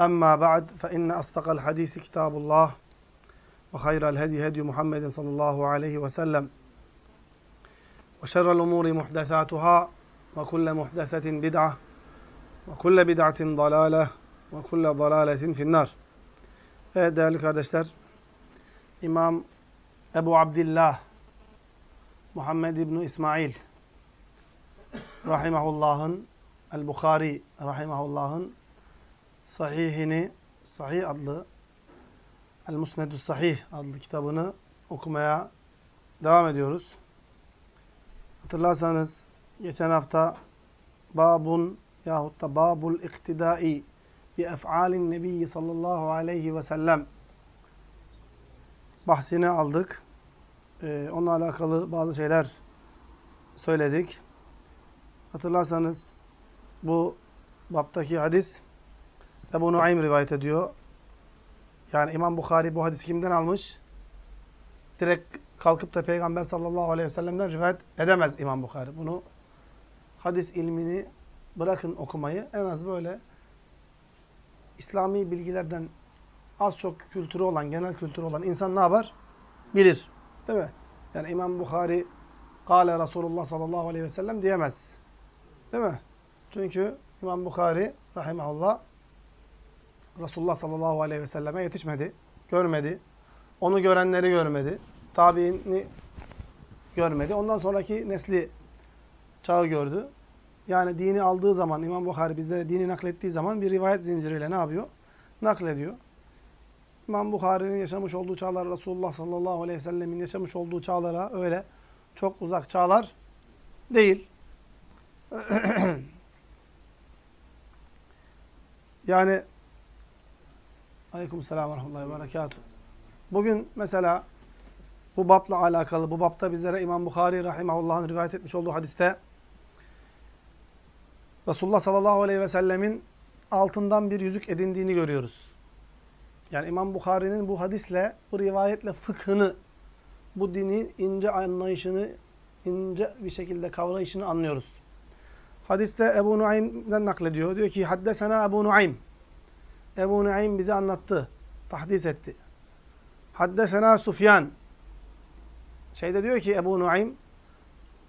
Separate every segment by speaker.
Speaker 1: أما بعد فإن أصدق الحديث كتاب الله وخير الهدي هدي محمد صلى الله عليه وسلم وشر الأمور محدثاتها وكل محدثة بدعة وكل بدعة ضلالة وكل ضلالة في النار. Evet değerli kardeşler, İmam Ebu Abdillah Muhammed İbni İsmail Rahimahullah'ın El-Bukhari Rahimahullah'ın Sahihini, Sahih adlı El-Musnedus Sahih adlı kitabını okumaya devam ediyoruz. Hatırlarsanız geçen hafta Babun yahut da Babul İktidai bi ef'alin Nebiyyi sallallahu aleyhi ve sellem bahsini aldık. Ee, onunla alakalı bazı şeyler söyledik. Hatırlarsanız bu baptaki hadis Ebu Nuaym rivayet ediyor. Yani İmam Bukhari bu hadisi kimden almış? Direkt kalkıp da Peygamber sallallahu aleyhi ve sellem'den rivayet edemez İmam Bukhari. Bunu hadis ilmini bırakın okumayı. En az böyle İslami bilgilerden az çok kültürü olan, genel kültürü olan insan ne yapar? Bilir. Değil mi? Yani İmam Bukhari Kale Resulullah sallallahu aleyhi ve sellem diyemez. Değil mi? Çünkü İmam Bukhari rahimahullah Resulullah sallallahu aleyhi ve selleme yetişmedi. Görmedi. Onu görenleri görmedi. Tabiini görmedi. Ondan sonraki nesli çağı gördü. Yani dini aldığı zaman İmam Bukhari bizlere dini naklettiği zaman bir rivayet zinciriyle ne yapıyor? Naklediyor. İmam Bukhari'nin yaşamış olduğu çağlar Resulullah sallallahu aleyhi ve sellemin yaşamış olduğu çağlara öyle çok uzak çağlar değil. yani Aleykümselam ve rahmetullahi ve berekatuhu. Bugün mesela bu babla alakalı, bu babta bizlere İmam Bukhari rahimahullah'ın rivayet etmiş olduğu hadiste Resulullah sallallahu aleyhi ve sellemin altından bir yüzük edindiğini görüyoruz. Yani İmam Bukhari'nin bu hadisle, bu rivayetle fıkhını, bu dinin ince anlayışını, ince bir şekilde kavrayışını anlıyoruz. Hadiste Ebu Nuaym'den naklediyor. Diyor ki, Haddesena Ebu Nuaym. Ebu Nuaym bize anlattı, tahdis etti. Haddesena Sufyan. Şeyde diyor ki Ebu Nuaym,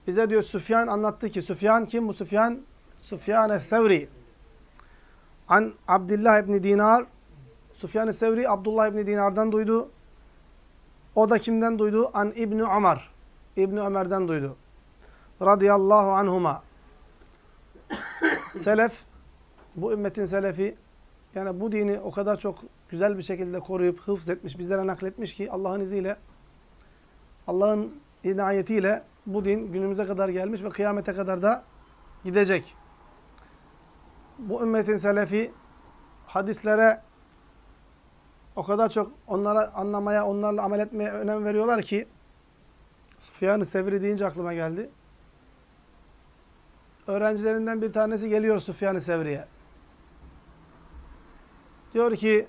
Speaker 1: bize diyor Sufyan anlattı ki, Sufyan kim bu Sufyan? Sufyan es-Sevri. An Abdullah ibn Dinar. Sufyan es-Sevri Abdullah ibn Dinar'dan duydu. O da kimden duydu? An İbn Ömer. İbn Ömer'den duydu. Radıyallahu anhuma. Selef bu ümmetin selefi yani bu dini o kadar çok güzel bir şekilde koruyup hıfz etmiş, bizlere nakletmiş ki Allah'ın izniyle Allah'ın inayetiyle bu din günümüze kadar gelmiş ve kıyamete kadar da gidecek bu ümmetin selefi hadislere o kadar çok onlara anlamaya, onlarla amel etmeye önem veriyorlar ki Sufyan-ı Sevri deyince aklıma geldi. Öğrencilerinden bir tanesi geliyor Sufyan-ı Sevri'ye. Diyor ki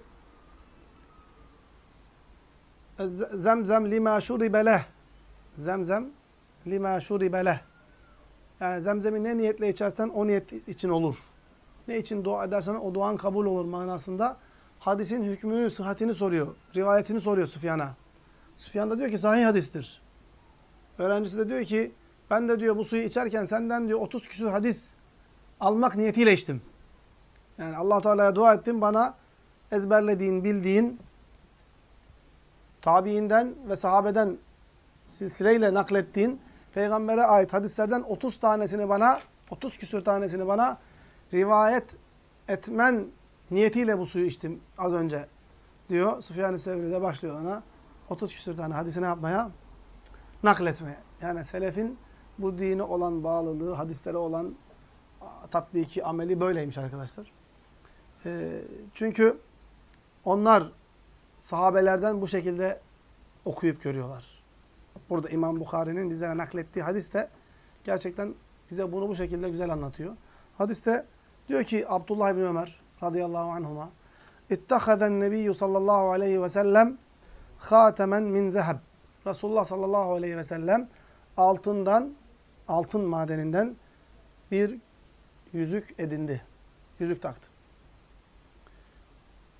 Speaker 1: Zemzem lima şuribe leh. Zemzem lima şuribe leh. Yani zemzemi ne niyetle içersen o niyet için olur. Ne için dua edersen o duan kabul olur manasında hadisin hükmünü, sıhhatini soruyor. Rivayetini soruyor Süfyan'a. Süfyan da diyor ki sahih hadistir. Öğrencisi de diyor ki ben de diyor bu suyu içerken senden diyor 30 küsur hadis almak niyetiyle içtim. Yani Allah Teala'ya dua ettim bana ezberlediğin, bildiğin tabiinden ve sahabeden silsileyle naklettiğin peygambere ait hadislerden 30 tanesini bana 30 küsür tanesini bana rivayet etmen niyetiyle bu suyu içtim az önce diyor. Süfyan-ı Sevri'de başlıyor ona. 30 küsür tane hadisini yapmaya nakletmeye. Yani selefin bu dine olan bağlılığı, hadislere olan tatbiki, ameli böyleymiş arkadaşlar. E, çünkü onlar sahabelerden bu şekilde okuyup görüyorlar. Burada İmam Bukhari'nin bizlere naklettiği hadis de gerçekten bize bunu bu şekilde güzel anlatıyor. Hadiste diyor ki Abdullah bin Ömer radıyallahu anhuma İttehazen nebiyyü sallallahu aleyhi ve sellem hatemen min zeheb. Resulullah sallallahu aleyhi ve sellem altından, altın madeninden bir yüzük edindi. Yüzük taktı.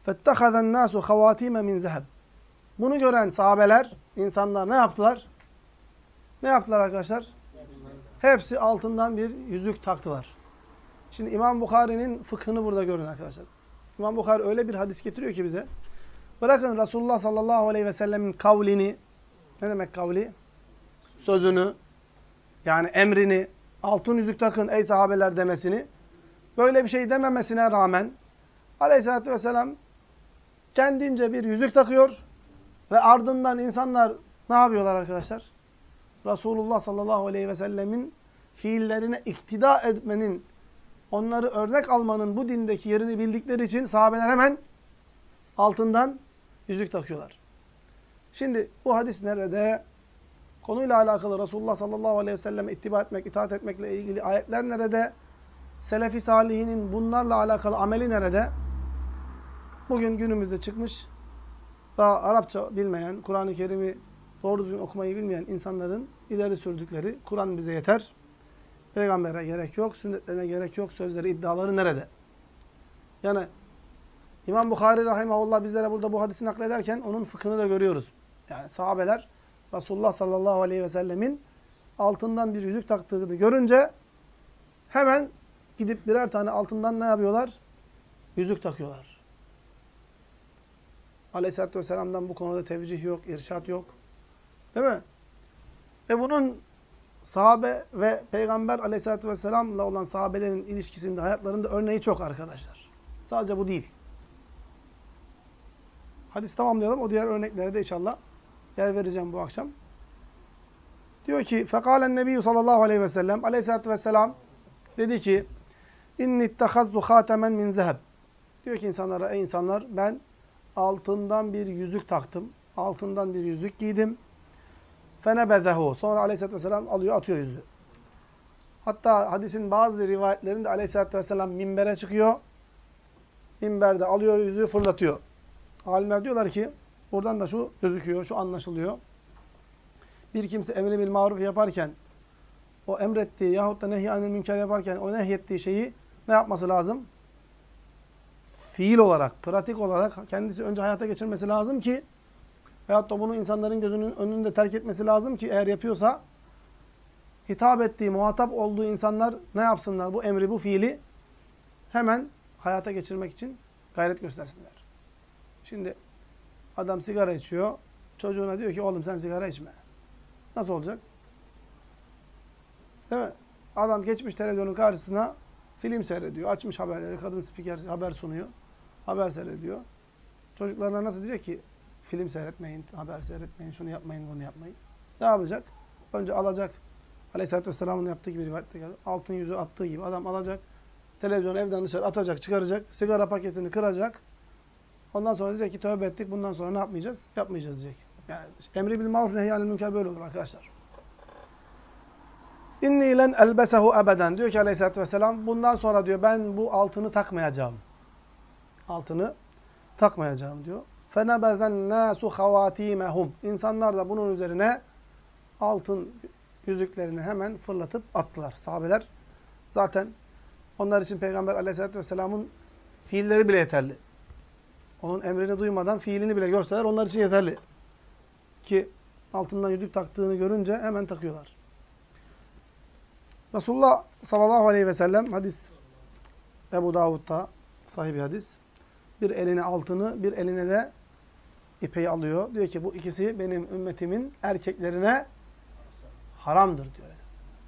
Speaker 1: فَاتَّخَذَ النَّاسُ خَوَاتِيمَ min zeheb. Bunu gören sahabeler, insanlar ne yaptılar? Ne yaptılar arkadaşlar? Hepsi altından bir yüzük taktılar. Şimdi İmam Bukhari'nin fıkhını burada görün arkadaşlar. İmam Bukhari öyle bir hadis getiriyor ki bize. Bırakın Resulullah sallallahu aleyhi ve sellemin kavlini, ne demek kavli? Sözünü, yani emrini, altın yüzük takın ey sahabeler demesini, böyle bir şey dememesine rağmen aleyhissalatü vesselam kendince bir yüzük takıyor ve ardından insanlar ne yapıyorlar arkadaşlar? Resulullah sallallahu aleyhi ve sellemin fiillerine iktida etmenin, onları örnek almanın bu dindeki yerini bildikleri için sahabeler hemen altından yüzük takıyorlar. Şimdi bu hadis nerede? Konuyla alakalı Resulullah sallallahu aleyhi ve selleme ittiba etmek, itaat etmekle ilgili ayetler nerede? Selefi salihinin bunlarla alakalı ameli nerede? Bugün günümüzde çıkmış, daha Arapça bilmeyen, Kur'an-ı Kerim'i doğru düzgün okumayı bilmeyen insanların ileri sürdükleri Kur'an bize yeter. Peygambere gerek yok, sünnetlerine gerek yok, sözleri, iddiaları nerede? Yani İmam Bukhari rahimahullah bizlere burada bu hadisi naklederken onun fıkhını da görüyoruz. Yani sahabeler Resulullah sallallahu aleyhi ve sellemin altından bir yüzük taktığını görünce hemen gidip birer tane altından ne yapıyorlar? Yüzük takıyorlar. Aleyhisselatü vesselam'dan bu konuda tevcih yok, irşat yok. Değil mi? Ve bunun sahabe ve Peygamber aleyhissalatü vesselam'la olan sahabelerin ilişkisinde, hayatlarında örneği çok arkadaşlar. Sadece bu değil. Hadis tamamlayalım. O diğer örneklere de inşallah yer vereceğim bu akşam. Diyor ki فَقَالَ النَّبِيُّ sallallahu aleyhi ve sellem aleyhissalatü vesselam dedi ki اِنِّ اتَّخَذْتُ خَاتَمًا min zeheb. Diyor ki insanlara ey insanlar ben altından bir yüzük taktım. Altından bir yüzük giydim. Fenebezehu. Sonra aleyhissalatü vesselam alıyor atıyor yüzüğü. Hatta hadisin bazı rivayetlerinde aleyhissalatü vesselam minbere çıkıyor. Minberde alıyor yüzüğü fırlatıyor. Alimler diyorlar ki buradan da şu gözüküyor, şu anlaşılıyor. Bir kimse emri bil maruf yaparken o emrettiği yahut da nehy anil münker yaparken o nehyettiği şeyi ne yapması lazım? Fiil olarak, pratik olarak kendisi önce hayata geçirmesi lazım ki veyahut da bunu insanların gözünün önünde terk etmesi lazım ki eğer yapıyorsa hitap ettiği, muhatap olduğu insanlar ne yapsınlar? Bu emri, bu fiili hemen hayata geçirmek için gayret göstersinler. Şimdi adam sigara içiyor. Çocuğuna diyor ki oğlum sen sigara içme. Nasıl olacak? Değil mi? Adam geçmiş televizyonun karşısına film seyrediyor. Açmış haberleri. Kadın spiker haber sunuyor. Haber seyrediyor. Çocuklarına nasıl diyecek ki film seyretmeyin, haber seyretmeyin, şunu yapmayın, bunu yapmayın. Ne yapacak? Önce alacak. Aleyhisselatü Vesselam'ın yaptığı gibi rivayette geldi. Altın yüzü attığı gibi adam alacak. Televizyonu evden dışarı atacak, çıkaracak. Sigara paketini kıracak. Ondan sonra diyecek ki tövbe ettik. Bundan sonra ne yapmayacağız? Yapmayacağız diyecek. Yani emri bil maruf nehyanil münker böyle olur arkadaşlar. İnni len elbesehu ebeden. Diyor ki aleyhissalatü vesselam bundan sonra diyor ben bu altını takmayacağım Altını takmayacağım diyor. فَنَبَذَ النَّاسُ خَوَاتِيمَهُمْ İnsanlar da bunun üzerine altın yüzüklerini hemen fırlatıp attılar. Sahabeler zaten onlar için Peygamber aleyhissalatü vesselamın fiilleri bile yeterli. Onun emrini duymadan fiilini bile görseler onlar için yeterli. Ki altından yüzük taktığını görünce hemen takıyorlar. Resulullah sallallahu aleyhi ve sellem hadis Ebu Davud'da sahibi hadis. Bir eline altını, bir eline de ipeyi alıyor. Diyor ki bu ikisi benim ümmetimin erkeklerine haramdır diyor.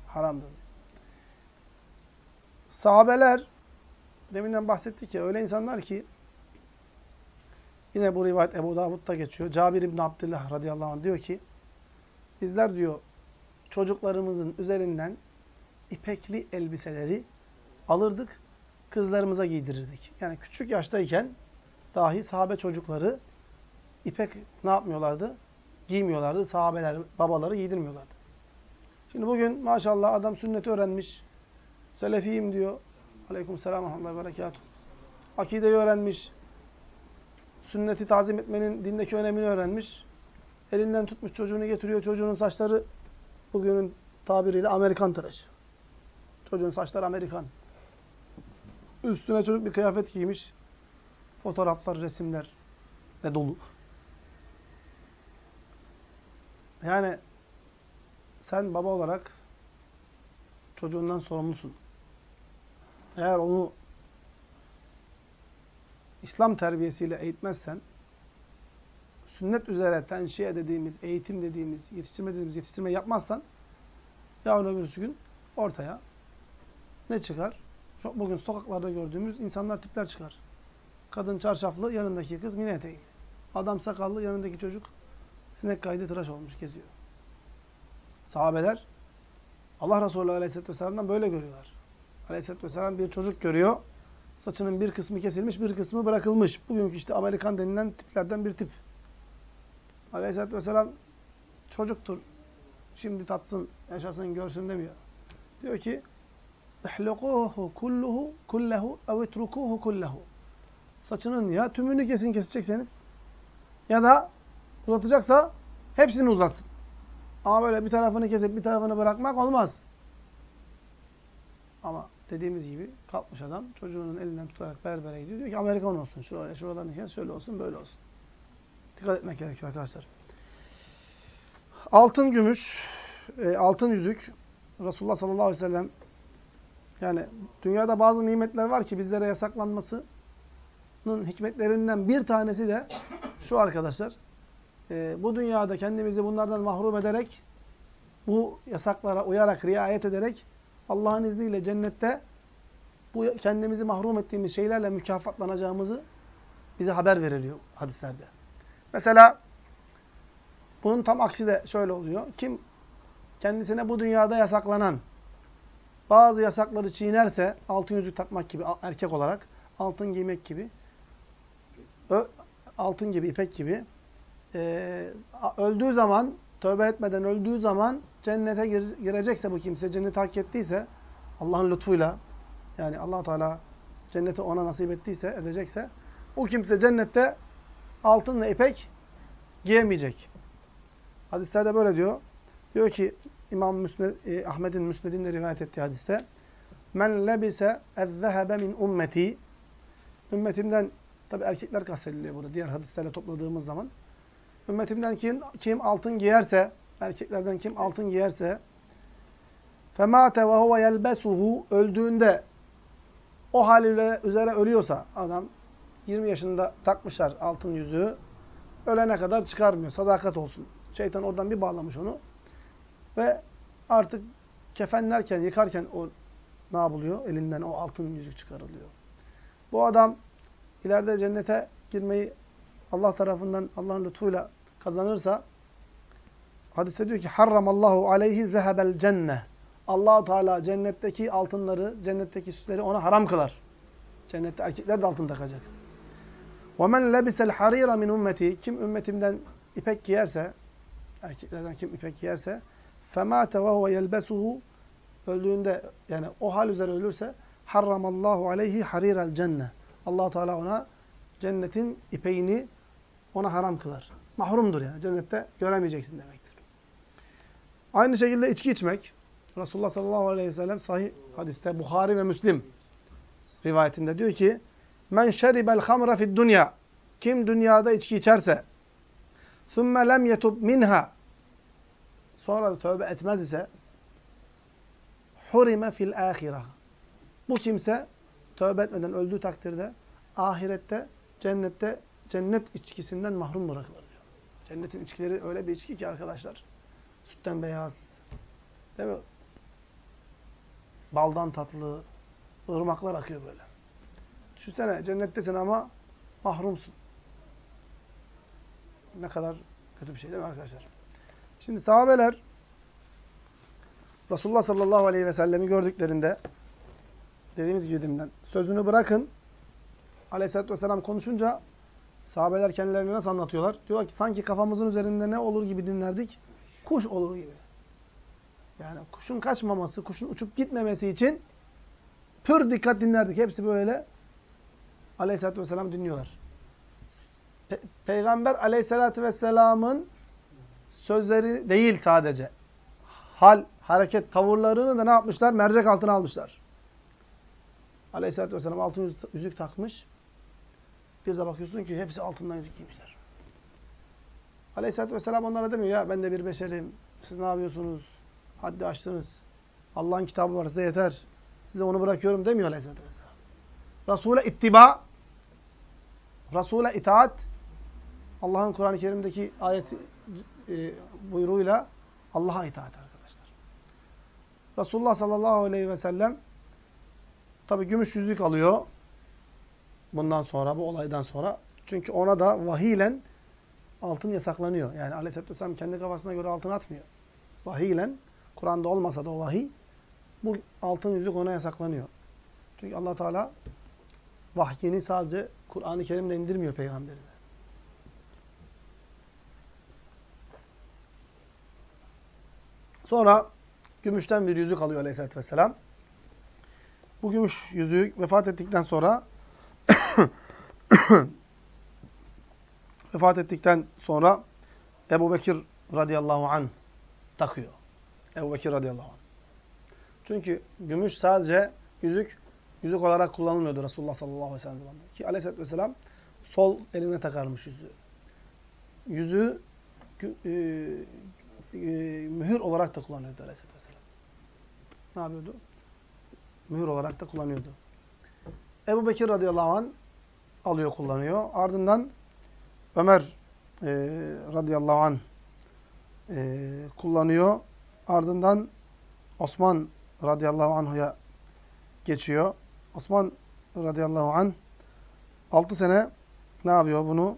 Speaker 1: Haramdır. Sahabeler deminden bahsettik ya öyle insanlar ki yine bu rivayet Ebu Davud'da geçiyor. Cabir İbni Abdullah radıyallahu anh diyor ki bizler diyor çocuklarımızın üzerinden ipekli elbiseleri alırdık, kızlarımıza giydirirdik. Yani küçük yaştayken dahi sahabe çocukları ipek ne yapmıyorlardı? Giymiyorlardı. Sahabeler, babaları giydirmiyorlardı. Şimdi bugün maşallah adam sünneti öğrenmiş. Selefiyim diyor. Aleyküm selam ve berekatuhu. Akideyi öğrenmiş. Sünneti tazim etmenin dindeki önemini öğrenmiş. Elinden tutmuş çocuğunu getiriyor. Çocuğunun saçları bugünün tabiriyle Amerikan tıraşı. Çocuğun saçları Amerikan. Üstüne çocuk bir kıyafet giymiş. Fotoğraflar, resimler ne dolu. Yani sen baba olarak çocuğundan sorumlusun. Eğer onu İslam terbiyesiyle eğitmezsen, sünnet üzere tenşiye dediğimiz, eğitim dediğimiz, yetiştirme dediğimiz yetiştirme yapmazsan, yarın öbürsü gün ortaya ne çıkar? Bugün sokaklarda gördüğümüz insanlar tipler çıkar. Kadın çarşaflı, yanındaki kız mini eteği. Adam sakallı, yanındaki çocuk sinek kaydı tıraş olmuş, geziyor. Sahabeler Allah Resulü Aleyhisselatü Vesselam'dan böyle görüyorlar. Aleyhisselatü Vesselam bir çocuk görüyor. Saçının bir kısmı kesilmiş, bir kısmı bırakılmış. Bugünkü işte Amerikan denilen tiplerden bir tip. Aleyhisselatü Vesselam çocuktur. Şimdi tatsın, yaşasın, görsün demiyor. Diyor ki اِحْلُقُوهُ kulluhu kullehu ev itrukuhu kullehu. Saçının ya tümünü kesin kesecekseniz ya da uzatacaksa hepsini uzatsın. Ama böyle bir tarafını kesip bir tarafını bırakmak olmaz. Ama dediğimiz gibi kalkmış adam çocuğunun elinden tutarak berbere gidiyor. Diyor ki Amerikan olsun. Şuraya, şuralarını kes, şöyle olsun, böyle olsun. Dikkat etmek gerekiyor arkadaşlar. Altın gümüş, e, altın yüzük Resulullah sallallahu aleyhi ve sellem yani dünyada bazı nimetler var ki bizlere yasaklanmasının hikmetlerinden bir tanesi de şu arkadaşlar. E, bu dünyada kendimizi bunlardan mahrum ederek bu yasaklara uyarak, riayet ederek Allah'ın izniyle cennette bu kendimizi mahrum ettiğimiz şeylerle mükafatlanacağımızı bize haber veriliyor hadislerde. Mesela bunun tam aksi de şöyle oluyor. Kim kendisine bu dünyada yasaklanan bazı yasakları çiğnerse altın yüzük takmak gibi erkek olarak altın giymek gibi altın gibi, ipek gibi öldüğü zaman tövbe etmeden öldüğü zaman cennete gir, girecekse bu kimse, cenneti hak ettiyse, Allah'ın lütfuyla, yani allah Teala cenneti ona nasip ettiyse, edecekse, o kimse cennette altın ve ipek giyemeyecek. Hadislerde böyle diyor. Diyor ki İmam Müsned, e, Ahmet'in Müsned'inde rivayet ettiği hadiste Men lebise ezzehebe min ümmeti Ümmetimden tabi erkekler kastediliyor burada diğer hadislerle topladığımız zaman Ümmetimden kim, kim altın giyerse erkeklerden kim altın giyerse femate ve huve yelbesuhu öldüğünde o haliyle üzere ölüyorsa adam 20 yaşında takmışlar altın yüzüğü ölene kadar çıkarmıyor sadakat olsun. Şeytan oradan bir bağlamış onu. Ve artık kefenlerken, yıkarken o ne yapılıyor? Elinden o altın yüzük çıkarılıyor. Bu adam ileride cennete girmeyi Allah tarafından, Allah'ın lütfuyla kazanırsa hadiste diyor ki harramallahu aleyhi zehebel cenne. Allahu Teala cennetteki altınları, cennetteki süsleri ona haram kılar. Cennette erkekler de altın takacak. وَمَنْ لَبِسَ الْحَرِيرَ مِنْ ümmeti Kim ümmetimden ipek giyerse, erkeklerden kim ipek giyerse, فَمَاتَ وَهُوَ يَلْبَسُهُ Öldüğünde, yani o hal üzere ölürse, harramallahu aleyhi harirel cenne. allah Teala ona cennetin ipeğini ona haram kılar. Mahrumdur yani. Cennette göremeyeceksin demektir. Aynı şekilde içki içmek. Resulullah sallallahu aleyhi ve sellem sahih hadiste Bukhari ve Müslim rivayetinde diyor ki Men şeribel hamra fid dünya Kim dünyada içki içerse ثُمَّ lem yetub minha Sonra da tövbe etmez ise hurime fil ahireh. Bu kimse tövbe etmeden öldüğü takdirde ahirette cennette cennet içkisinden mahrum bırakılır diyor. Cennetin içkileri öyle bir içki ki arkadaşlar. Sütten beyaz. Değil mi? Baldan tatlı. ırmaklar akıyor böyle. Düşünsene cennettesin ama mahrumsun. Ne kadar kötü bir şey değil mi arkadaşlar? Şimdi sahabeler Resulullah sallallahu aleyhi ve sellemi gördüklerinde dediğimiz gibi sözünü bırakın aleyhissalatü vesselam konuşunca sahabeler kendilerini nasıl anlatıyorlar? Diyorlar ki sanki kafamızın üzerinde ne olur gibi dinlerdik? Kuş olur gibi. Yani kuşun kaçmaması, kuşun uçup gitmemesi için pür dikkat dinlerdik. Hepsi böyle aleyhissalatü vesselam dinliyorlar. Pe Peygamber aleyhissalatü vesselamın sözleri değil sadece. Hal, hareket, tavırlarını da ne yapmışlar? Mercek altına almışlar. Aleyhisselatü Vesselam altın yüzük, takmış. Bir de bakıyorsun ki hepsi altından yüzük giymişler. Aleyhisselatü Vesselam onlara demiyor ya ben de bir beşerim. Siz ne yapıyorsunuz? Haddi açtınız. Allah'ın kitabı var size yeter. Size onu bırakıyorum demiyor Aleyhisselatü Vesselam. Resul'e ittiba, Resul'e itaat, Allah'ın Kur'an-ı Kerim'deki ayeti e, buyruğuyla Allah'a itaat arkadaşlar. Resulullah sallallahu aleyhi ve sellem tabi gümüş yüzük alıyor. Bundan sonra, bu olaydan sonra. Çünkü ona da vahiyle altın yasaklanıyor. Yani aleyhisselatü vesselam kendi kafasına göre altın atmıyor. Vahiyle, Kur'an'da olmasa da o vahiy, bu altın yüzük ona yasaklanıyor. Çünkü allah Teala vahyini sadece Kur'an-ı Kerim'le indirmiyor peygamberine. Sonra gümüşten bir yüzük alıyor aleyhissalatü vesselam. Bu gümüş yüzüğü vefat ettikten sonra vefat ettikten sonra Ebu Bekir radıyallahu an takıyor. Ebu Bekir radıyallahu anh. Çünkü gümüş sadece yüzük yüzük olarak kullanılmıyordu Resulullah sallallahu aleyhi ve sellem. Ki aleyhissalatü vesselam sol eline takarmış yüzüğü. Yüzüğü e, mühür olarak da kullanıyordu aleyhissalatü vesselam. Ne yapıyordu? Mühür olarak da kullanıyordu. Ebu Bekir radıyallahu anh alıyor, kullanıyor. Ardından Ömer e, radıyallahu anh e, kullanıyor. Ardından Osman radıyallahu anh'a geçiyor. Osman radıyallahu anh 6 sene ne yapıyor? Bunu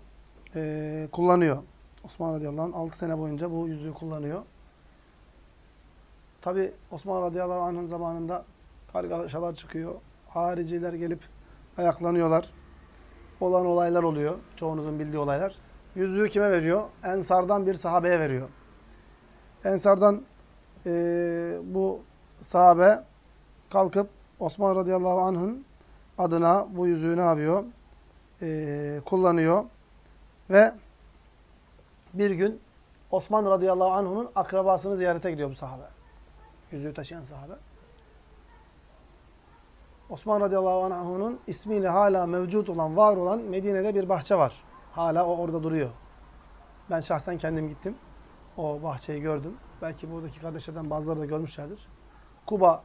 Speaker 1: e, kullanıyor. Osman radıyallahu anh 6 sene boyunca bu yüzüğü kullanıyor. Tabi Osman radıyallahu anh'ın zamanında kargaşalar çıkıyor. Hariciler gelip ayaklanıyorlar. Olan olaylar oluyor. Çoğunuzun bildiği olaylar. Yüzüğü kime veriyor? Ensardan bir sahabeye veriyor. Ensardan e, bu sahabe kalkıp Osman radıyallahu anh'ın adına bu yüzüğü ne yapıyor? E, kullanıyor. Ve bir gün Osman radıyallahu anh'ın akrabasını ziyarete gidiyor bu sahabe. Yüzüğü taşıyan sahabe. Osman radıyallahu anh'ın ismiyle hala mevcut olan, var olan Medine'de bir bahçe var. Hala o orada duruyor. Ben şahsen kendim gittim. O bahçeyi gördüm. Belki buradaki kardeşlerden bazıları da görmüşlerdir. Kuba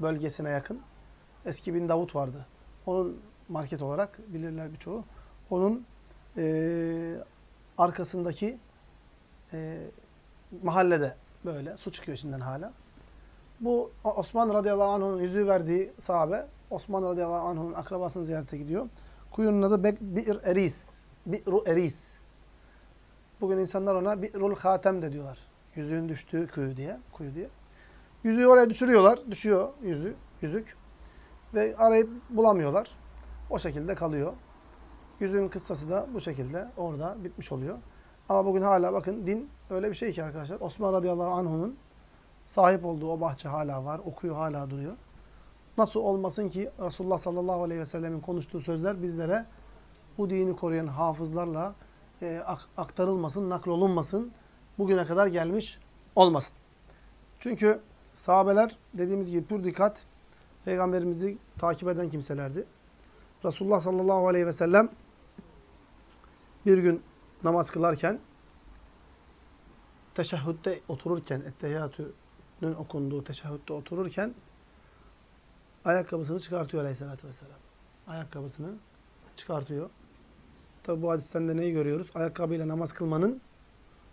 Speaker 1: bölgesine yakın eski bin Davut vardı. Onun market olarak bilirler birçoğu. Onun e, arkasındaki e, mahallede böyle su çıkıyor içinden hala. Bu Osman radıyallahu anh'ın yüzüğü verdiği sahabe Osman radıyallahu anh'ın akrabasını ziyarete gidiyor. Kuyunun adı Bi'r Eris. Bi'ru Eris. Bugün insanlar ona Bi'rul Hatem de diyorlar. Yüzüğün düştüğü kuyu diye, kuyu diye. Yüzüğü oraya düşürüyorlar. Düşüyor yüzü, yüzük. Ve arayıp bulamıyorlar. O şekilde kalıyor. Yüzüğün kıssası da bu şekilde orada bitmiş oluyor. Ama bugün hala bakın din öyle bir şey ki arkadaşlar. Osman radıyallahu anh'un sahip olduğu o bahçe hala var. Okuyor hala duruyor. Nasıl olmasın ki Resulullah sallallahu aleyhi ve sellemin konuştuğu sözler bizlere bu dini koruyan hafızlarla e, aktarılmasın, naklolunmasın, bugüne kadar gelmiş olmasın. Çünkü sahabeler dediğimiz gibi pür dikkat peygamberimizi takip eden kimselerdi. Resulullah sallallahu aleyhi ve sellem bir gün namaz kılarken teşehhütte otururken ettehiyyatü'nün okunduğu teşehhütte otururken ayakkabısını çıkartıyor aleyhissalatü vesselam. Ayakkabısını çıkartıyor. Tabi bu hadisten de neyi görüyoruz? Ayakkabıyla namaz kılmanın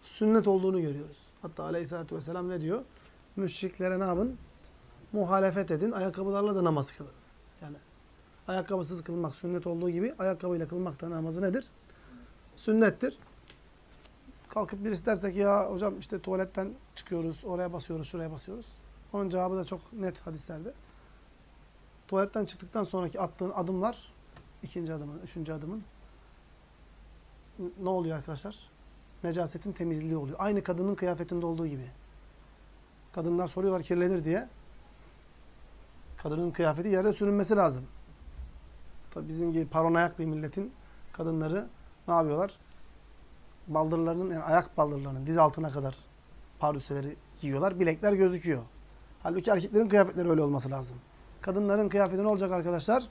Speaker 1: sünnet olduğunu görüyoruz. Hatta aleyhissalatü vesselam ne diyor? Müşriklere ne yapın? Muhalefet edin. Ayakkabılarla da namaz kılın. Yani ayakkabısız kılmak sünnet olduğu gibi ayakkabıyla kılmak da namazı nedir? Sünnettir. Kalkıp birisi derse ki ya hocam işte tuvaletten çıkıyoruz, oraya basıyoruz, şuraya basıyoruz. Onun cevabı da çok net hadislerde. Tuvaletten çıktıktan sonraki attığın adımlar, ikinci adımın, üçüncü adımın ne oluyor arkadaşlar? Necasetin temizliği oluyor. Aynı kadının kıyafetinde olduğu gibi. Kadınlar soruyorlar kirlenir diye. Kadının kıyafeti yere sürünmesi lazım. Tabii bizim gibi paranoyak bir milletin kadınları ne yapıyorlar? Baldırlarının, yani ayak baldırlarının diz altına kadar parüseleri giyiyorlar. Bilekler gözüküyor. Halbuki erkeklerin kıyafetleri öyle olması lazım. Kadınların kıyafeti ne olacak arkadaşlar?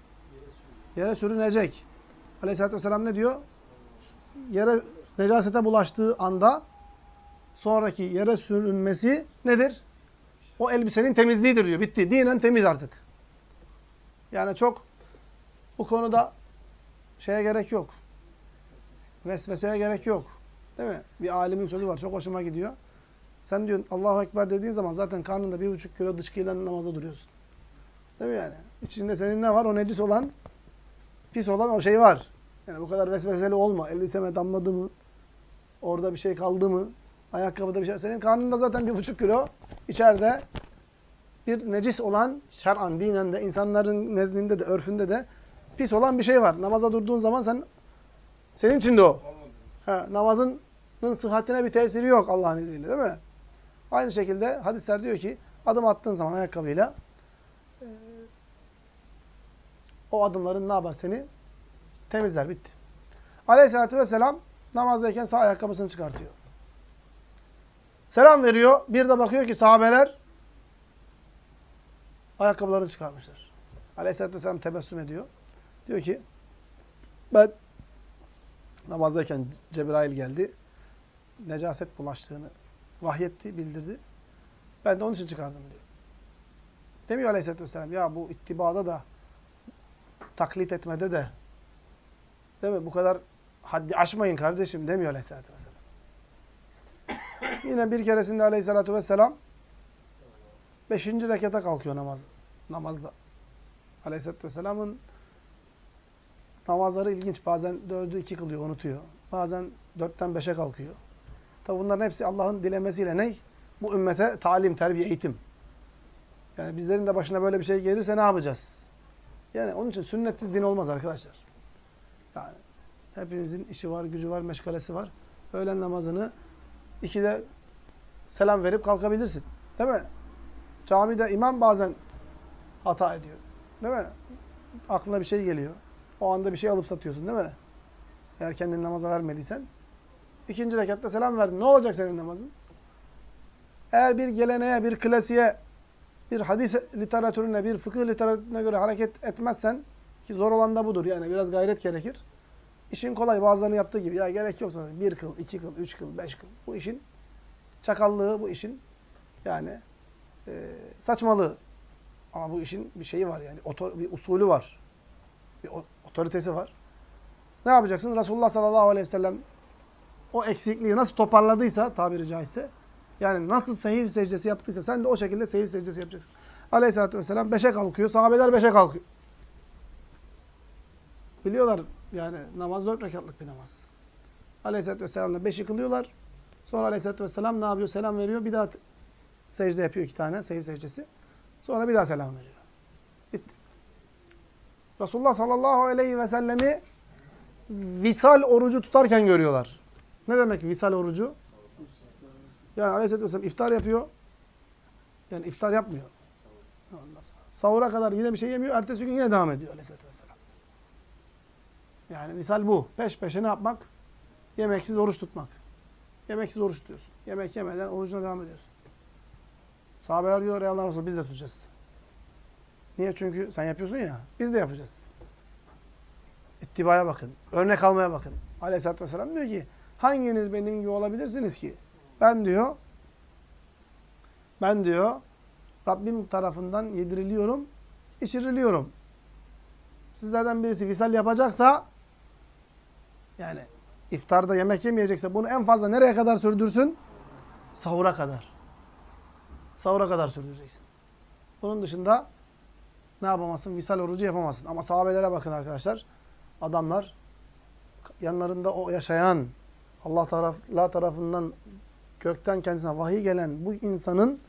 Speaker 1: Yere sürünecek. Aleyhisselatü Vesselam ne diyor? Yere necasete bulaştığı anda sonraki yere sürünmesi nedir? O elbisenin temizliğidir diyor. Bitti. Dinen temiz artık. Yani çok bu konuda şeye gerek yok. Vesveseye gerek yok. Değil mi? Bir alimin sözü var. Çok hoşuma gidiyor. Sen diyor Allahu Ekber dediğin zaman zaten karnında bir buçuk kilo dışkıyla namaza duruyorsun. Değil mi yani? İçinde senin ne var? O necis olan, pis olan o şey var. Yani bu kadar vesveseli olma. Elbiseme damladı mı? Orada bir şey kaldı mı? Ayakkabıda bir şey. Senin karnında zaten bir buçuk kilo içeride bir necis olan şer'an, dinen de, insanların nezdinde de, örfünde de pis olan bir şey var. Namaza durduğun zaman sen senin içinde o. Ha, namazının sıhhatine bir tesiri yok Allah'ın izniyle değil mi? Aynı şekilde hadisler diyor ki adım attığın zaman ayakkabıyla e, o adımların ne yapar seni? Temizler. Bitti. Aleyhisselatü vesselam namazdayken sağ ayakkabısını çıkartıyor. Selam veriyor. Bir de bakıyor ki sahabeler ayakkabılarını çıkarmışlar. Aleyhisselatü vesselam tebessüm ediyor. Diyor ki ben namazdayken Cebrail geldi. Necaset bulaştığını vahyetti, bildirdi. Ben de onun için çıkardım diyor. Demiyor Aleyhisselatü vesselam ya bu ittibada da taklit etmede de değil mi? Bu kadar haddi aşmayın kardeşim demiyor Aleyhisselatü vesselam. Yine bir keresinde Aleyhisselatü vesselam beşinci rekata kalkıyor namaz, namazda. Aleyhisselatü vesselamın namazları ilginç. Bazen dördü iki kılıyor, unutuyor. Bazen dörtten beşe kalkıyor. Tabi bunların hepsi Allah'ın dilemesiyle ne? Bu ümmete talim, terbiye, eğitim. Yani bizlerin de başına böyle bir şey gelirse ne yapacağız? Yani onun için sünnetsiz din olmaz arkadaşlar. Yani hepimizin işi var, gücü var, meşgalesi var. Öğlen namazını ikide selam verip kalkabilirsin. Değil mi? Camide imam bazen hata ediyor. Değil mi? Aklına bir şey geliyor. O anda bir şey alıp satıyorsun değil mi? Eğer kendini namaza vermediysen. İkinci rekatta selam verdin. Ne olacak senin namazın? Eğer bir geleneğe, bir klasiğe, bir hadis literatürüne, bir fıkıh literatürüne göre hareket etmezsen, ki zor olan da budur yani biraz gayret gerekir. İşin kolay bazılarının yaptığı gibi. Ya gerek yok sana. Bir kıl, iki kıl, üç kıl, beş kıl. Bu işin çakallığı, bu işin yani e, saçmalığı. Ama bu işin bir şeyi var yani. Otor, bir usulü var. Bir otoritesi var. Ne yapacaksın? Resulullah sallallahu aleyhi ve sellem o eksikliği nasıl toparladıysa tabiri caizse yani nasıl sehir secdesi yaptıysa sen de o şekilde sehir secdesi yapacaksın. Aleyhisselatü vesselam beşe kalkıyor. Sahabeler beşe kalkıyor. Biliyorlar yani namaz dört rekatlık bir namaz. Aleyhisselatü vesselam'la beşi kılıyorlar. Sonra aleyhisselatü vesselam ne yapıyor? Selam veriyor. Bir daha secde yapıyor iki tane. Sehir secdesi. Sonra bir daha selam veriyor. Resulullah sallallahu aleyhi ve sellemi visal orucu tutarken görüyorlar. Ne demek visal orucu? Yani aleyhisselatü vesselam iftar yapıyor. Yani iftar yapmıyor. Sahura kadar yine bir şey yemiyor. Ertesi gün yine devam ediyor aleyhisselatü vesselam. Yani misal bu. Peş peşe ne yapmak? Yemeksiz oruç tutmak. Yemeksiz oruç tutuyorsun. Yemek yemeden orucuna devam ediyorsun. Sahabeler diyor ya Allah Resulü biz de tutacağız. Niye? Çünkü sen yapıyorsun ya. Biz de yapacağız. İttibaya bakın. Örnek almaya bakın. Aleyhisselatü Vesselam diyor ki hanginiz benim gibi olabilirsiniz ki? Ben diyor ben diyor Rabbim tarafından yediriliyorum, içiriliyorum. Sizlerden birisi visal yapacaksa Yani iftarda yemek yemeyecekse bunu en fazla nereye kadar sürdürsün? Sahura kadar. Sahura kadar sürdüreceksin. Bunun dışında ne yapamazsın? Visal orucu yapamazsın. Ama sahabelere bakın arkadaşlar. Adamlar yanlarında o yaşayan Allah taraf, Allah tarafından gökten kendisine vahiy gelen bu insanın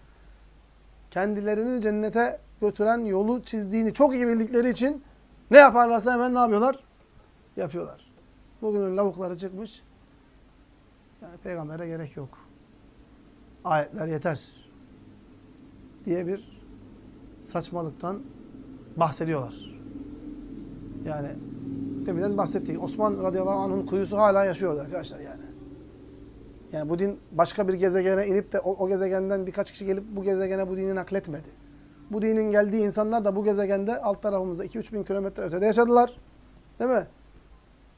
Speaker 1: kendilerini cennete götüren yolu çizdiğini çok iyi bildikleri için ne yaparlarsa hemen ne yapıyorlar? Yapıyorlar. Bugünün lavukları çıkmış. Yani peygambere gerek yok. Ayetler yeter. Diye bir saçmalıktan bahsediyorlar. Yani deminden bahsettik. Osman radıyallahu anh'ın kuyusu hala yaşıyor arkadaşlar yani. Yani bu din başka bir gezegene inip de o, o gezegenden birkaç kişi gelip bu gezegene bu dini nakletmedi. Bu dinin geldiği insanlar da bu gezegende alt tarafımızda 2-3 bin kilometre ötede yaşadılar. Değil mi?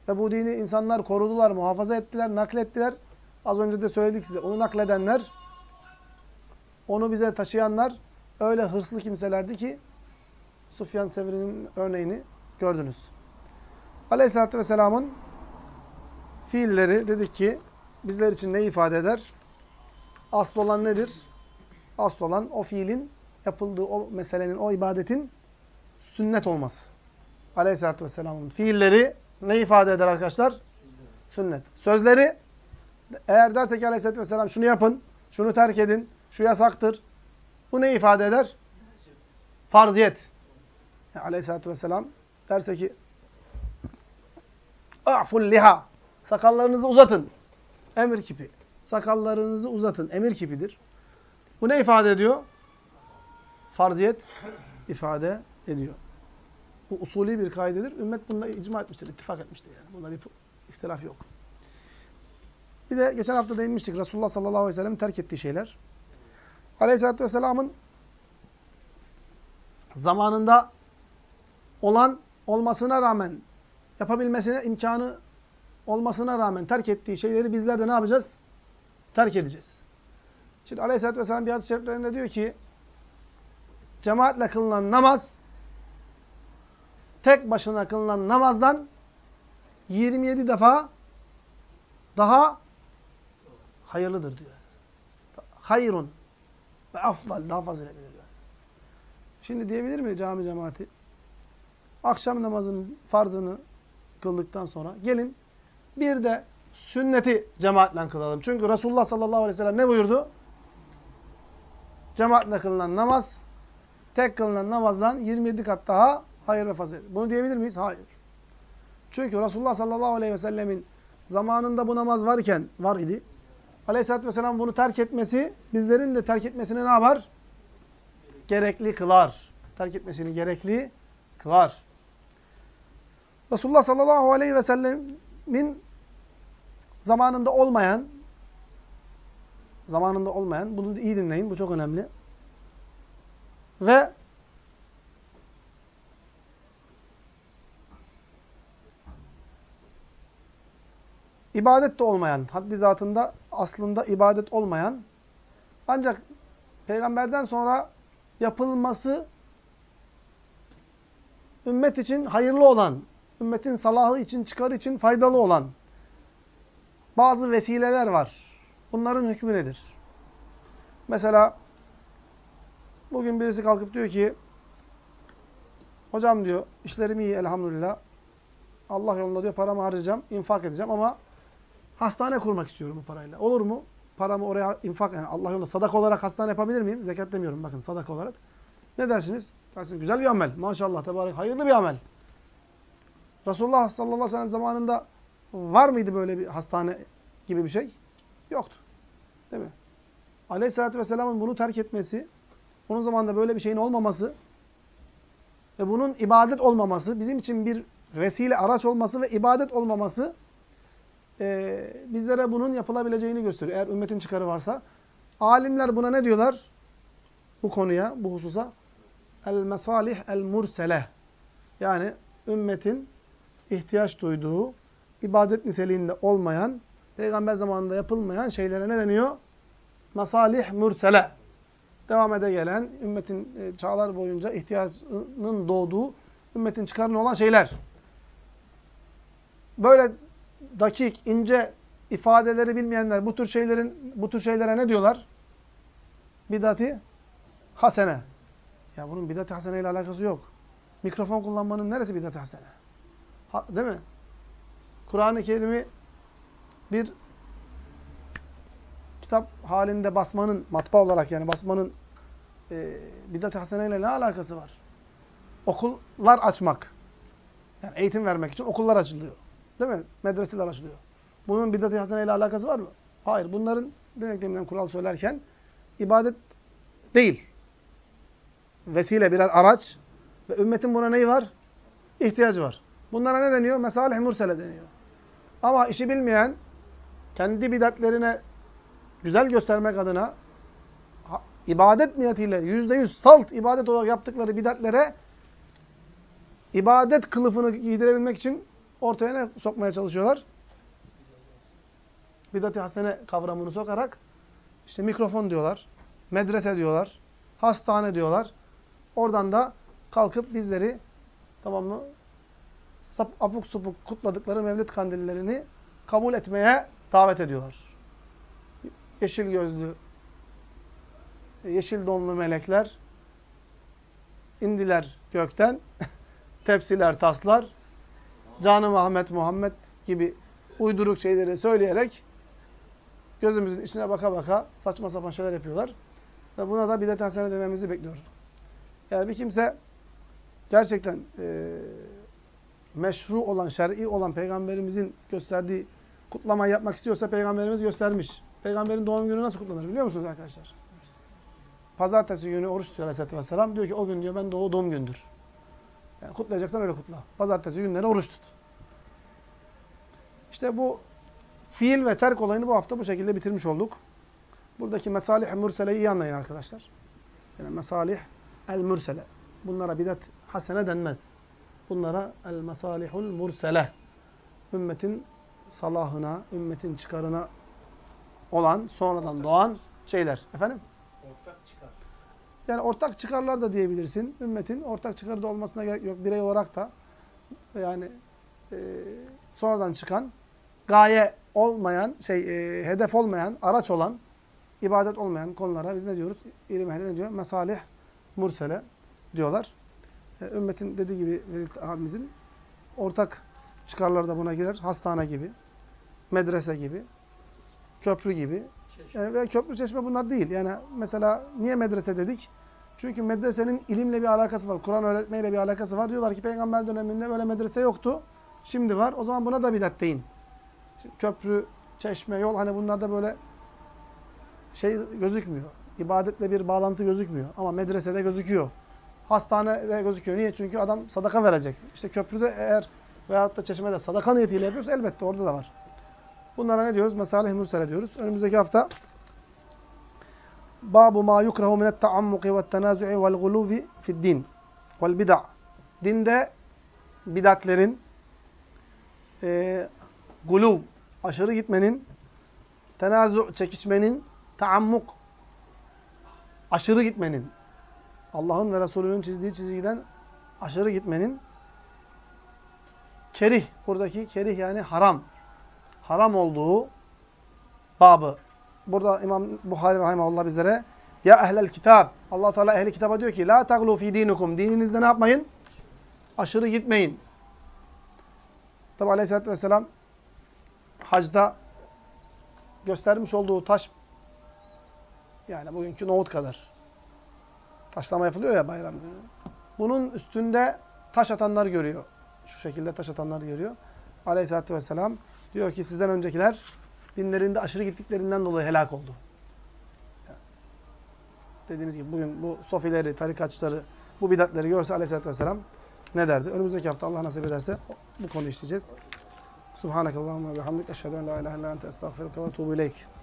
Speaker 1: Ve bu dini insanlar korudular, muhafaza ettiler, naklettiler. Az önce de söyledik size. Onu nakledenler, onu bize taşıyanlar öyle hırslı kimselerdi ki Sufyan Sevri'nin örneğini gördünüz. Aleyhisselatü Vesselam'ın fiilleri dedik ki bizler için ne ifade eder? Asıl olan nedir? Asıl olan o fiilin yapıldığı o meselenin, o ibadetin sünnet olması. Aleyhisselatü Vesselam'ın fiilleri ne ifade eder arkadaşlar? Sünnet. Sözleri eğer derse ki Aleyhisselatü Vesselam şunu yapın, şunu terk edin, şu yasaktır. Bu ne ifade eder? Farziyet. Yani Aleyhisselatü Vesselam derse ki A'ful liha. Sakallarınızı uzatın. Emir kipi. Sakallarınızı uzatın. Emir kipidir. Bu ne ifade ediyor? Farziyet ifade ediyor. Bu usulü bir kaidedir. Ümmet bunda icma etmiştir, ittifak etmiştir yani. Bunda bir ihtilaf yok. Bir de geçen hafta değinmiştik. Resulullah sallallahu aleyhi ve sellem terk ettiği şeyler. Aleyhisselatü vesselamın zamanında olan olmasına rağmen yapabilmesine imkanı olmasına rağmen terk ettiği şeyleri bizler de ne yapacağız? Terk edeceğiz. Şimdi Aleyhisselatü Vesselam bir hadis-i şeriflerinde diyor ki cemaatle kılınan namaz tek başına kılınan namazdan 27 defa daha hayırlıdır diyor. Hayrun ve afdal daha faziletlidir diyor. Şimdi diyebilir mi cami cemaati? Akşam namazının farzını kıldıktan sonra gelin bir de sünneti cemaatle kılalım. Çünkü Resulullah sallallahu aleyhi ve sellem ne buyurdu? Cemaatle kılınan namaz tek kılınan namazdan 27 kat daha hayır ve fazilet. Bunu diyebilir miyiz? Hayır. Çünkü Resulullah sallallahu aleyhi ve sellemin zamanında bu namaz varken var idi. Aleyhisselatü vesselam bunu terk etmesi bizlerin de terk etmesini ne yapar? Gerekli kılar. Terk etmesini gerekli kılar. Resulullah sallallahu aleyhi ve sellemin zamanında olmayan zamanında olmayan, bunu iyi dinleyin, bu çok önemli. Ve ibadet de olmayan, haddi zatında aslında ibadet olmayan, ancak peygamberden sonra yapılması ümmet için hayırlı olan, ümmetin salahı için, çıkarı için faydalı olan bazı vesileler var. Bunların hükmü nedir? Mesela bugün birisi kalkıp diyor ki hocam diyor işlerim iyi elhamdülillah. Allah yolunda diyor paramı harcayacağım, infak edeceğim ama hastane kurmak istiyorum bu parayla. Olur mu? Paramı oraya infak, yani Allah yolunda sadaka olarak hastane yapabilir miyim? Zekat demiyorum bakın sadaka olarak. Ne dersiniz? Dersiniz güzel bir amel. Maşallah tebarek hayırlı bir amel. Resulullah sallallahu aleyhi ve sellem zamanında var mıydı böyle bir hastane gibi bir şey? Yoktu. Değil mi? Aleyhisselatü vesselamın bunu terk etmesi, onun zamanında böyle bir şeyin olmaması ve bunun ibadet olmaması, bizim için bir vesile, araç olması ve ibadet olmaması e, bizlere bunun yapılabileceğini gösteriyor. Eğer ümmetin çıkarı varsa. Alimler buna ne diyorlar? Bu konuya, bu hususa. El-mesalih el-mursele. Yani ümmetin ihtiyaç duyduğu, ibadet niteliğinde olmayan, peygamber zamanında yapılmayan şeylere ne deniyor? Masalih mursele. Devam ede gelen, ümmetin e, çağlar boyunca ihtiyacının doğduğu, ümmetin çıkarını olan şeyler. Böyle dakik, ince ifadeleri bilmeyenler bu tür şeylerin bu tür şeylere ne diyorlar? Bidati hasene. Ya bunun bidati hasene ile alakası yok. Mikrofon kullanmanın neresi bidati hasene? Değil mi? Kur'an-ı Kerim'i bir kitap halinde basmanın, matbaa olarak yani basmanın e, bidat-ı haseneyle ne alakası var? Okullar açmak. Yani eğitim vermek için okullar açılıyor. Değil mi? Medreseler açılıyor. Bunun bidat-ı haseneyle alakası var mı? Hayır. Bunların deneklerinden kural söylerken ibadet değil. Vesile birer araç ve ümmetin buna neyi var? İhtiyacı var. Bunlara ne deniyor? Mesalih mursele deniyor. Ama işi bilmeyen, kendi bidatlerine güzel göstermek adına ibadet niyetiyle yüzde yüz salt ibadet olarak yaptıkları bidatlere ibadet kılıfını giydirebilmek için ortaya ne sokmaya çalışıyorlar? Bidat-ı hasene kavramını sokarak işte mikrofon diyorlar, medrese diyorlar, hastane diyorlar. Oradan da kalkıp bizleri tamam mı? Sap, apuk supuk kutladıkları mevlid kandillerini kabul etmeye davet ediyorlar. Yeşil gözlü, yeşil donlu melekler indiler gökten. Tepsiler, taslar, canım Ahmet, Muhammed gibi uyduruk şeyleri söyleyerek gözümüzün içine baka baka saçma sapan şeyler yapıyorlar. Ve buna da bidat hasene dememizi bekliyor. Yani bir kimse gerçekten e, meşru olan, şer'i olan peygamberimizin gösterdiği kutlamayı yapmak istiyorsa peygamberimiz göstermiş. Peygamberin doğum günü nasıl kutlanır biliyor musunuz arkadaşlar? Pazartesi günü oruç tutuyor Aleyhisselatü Vesselam. Diyor ki o gün diyor ben doğum gündür. Yani kutlayacaksan öyle kutla. Pazartesi günleri oruç tut. İşte bu fiil ve terk olayını bu hafta bu şekilde bitirmiş olduk. Buradaki mesalih-i mürseleyi iyi anlayın arkadaşlar. Yani mesalih el-mürsele. Bunlara bidat hasene denmez. Bunlara el-mesalihul mursele. Ümmetin salahına, ümmetin çıkarına olan, sonradan doğan şeyler. Efendim?
Speaker 2: Ortak çıkar.
Speaker 1: Yani ortak çıkarlar da diyebilirsin. Ümmetin ortak çıkarı da olmasına gerek yok. Birey olarak da yani e, sonradan çıkan, gaye olmayan, şey e, hedef olmayan, araç olan, ibadet olmayan konulara biz ne diyoruz? İlim ehli ne diyor? Mesalih mursele diyorlar. E, ümmetin dediği gibi Velid abimizin ortak çıkarlar da buna girer. Hastane gibi, medrese gibi, köprü gibi, e, ve köprü çeşme bunlar değil. Yani mesela niye medrese dedik? Çünkü medresenin ilimle bir alakası var. Kur'an öğretmeyle bir alakası var. Diyorlar ki peygamber döneminde böyle medrese yoktu. Şimdi var. O zaman buna da bidat deyin. Şimdi köprü, çeşme, yol hani bunlarda böyle şey gözükmüyor. İbadetle bir bağlantı gözükmüyor. Ama medresede gözüküyor. Hastanede gözüküyor. Niye? Çünkü adam sadaka verecek. İşte köprüde eğer veyahut da çeşmede sadaka niyetiyle yapıyorsa elbette orada da var. Bunlara ne diyoruz? Mesalih mürsele diyoruz. Önümüzdeki hafta Babu ma yukrahu minet taammuki ve tenazu'i vel guluvi fid din vel bid'a. Dinde bidatlerin e, guluv, aşırı gitmenin, tenazu, çekişmenin, taammuk, aşırı gitmenin, Allah'ın ve Resulünün çizdiği çizgiden aşırı gitmenin, kerih, buradaki kerih yani haram, haram olduğu babı. Burada İmam Buhari rahimehullah bizlere ya ehlel kitab. Allah Teala ehli kitaba diyor ki la taglu fi dinikum. Dininizde ne yapmayın? Aşırı gitmeyin. Tabi Aleyhisselatü Vesselam hacda göstermiş olduğu taş yani bugünkü nohut kadar. Taşlama yapılıyor ya bayram günü. Bunun üstünde taş atanlar görüyor. Şu şekilde taş atanlar görüyor. Aleyhisselatü Vesselam Diyor ki sizden öncekiler dinlerinde aşırı gittiklerinden dolayı helak oldu. Dediğimiz gibi bugün bu sofileri, tarikatçıları, bu bidatleri görse aleyhissalatü vesselam ne derdi? Önümüzdeki hafta Allah nasip ederse bu konuyu işleyeceğiz. Subhanakallahumma ve bihamdik. Eşhedü en la ilahe illa ente estağfiruke ve etûbü ileyk.